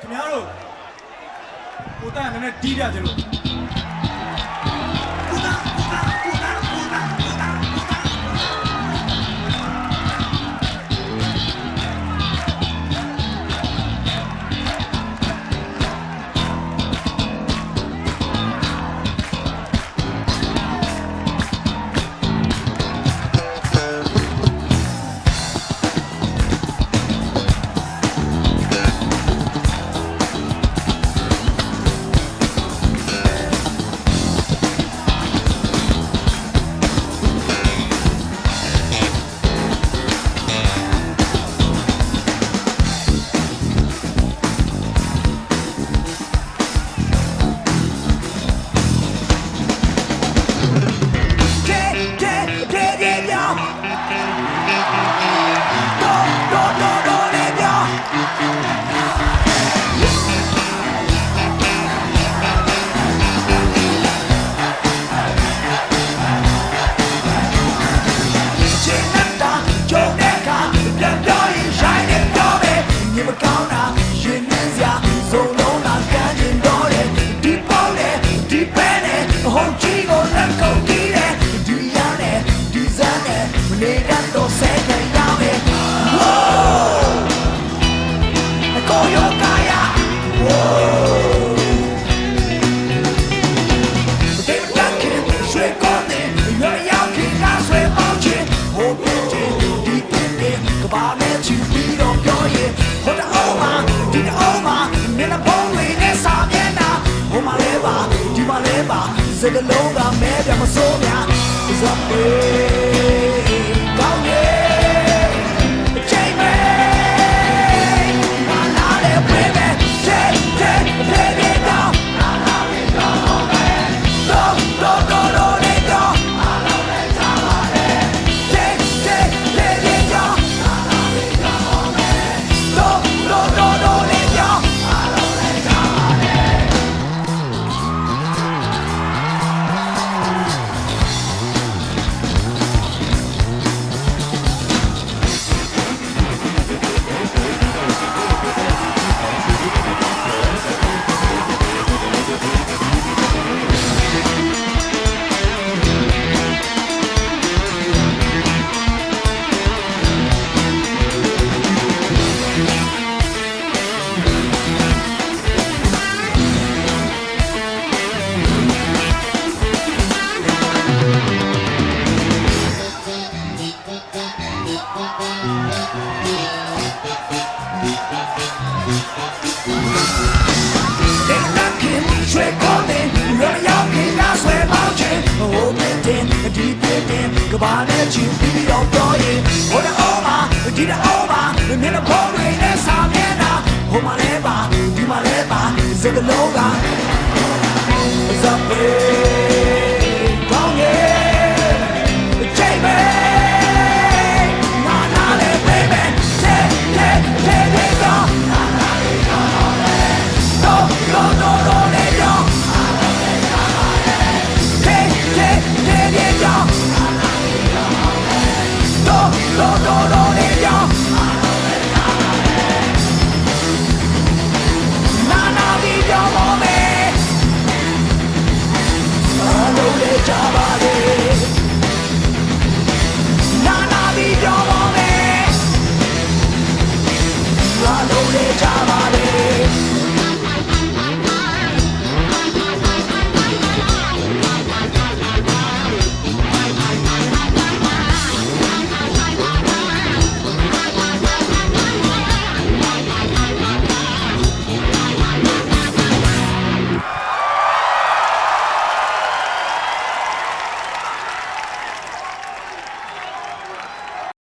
ခင်ဗျားတို့ကိုတန်ကနည်းနည်းတီးပြကြလို့ ရင်နှင်းစရာစုံလုံးလာကမ်းကျင်တော့တယ်ဒီပေါ့လေဒီပဲနဲ့ဟိုကြီးကိုလက်ကုန်ကြည့်တယ်ဒီရနဲ့ဒီဇန်နဲ့မနေတ lever. Say the logo, maybe I'm a soul, yeah. It's up there. ကဘာနဲ့ချီပြီးတော့ပြောရင်ဟိုတဲ့အော်မှာဒီတဲ့အော်မှာမျက်နှာပေါ်တွေနဲ့စာမျက်နှာဟိုမှာလဲပါဒီမှာလဲပါစကလုံးက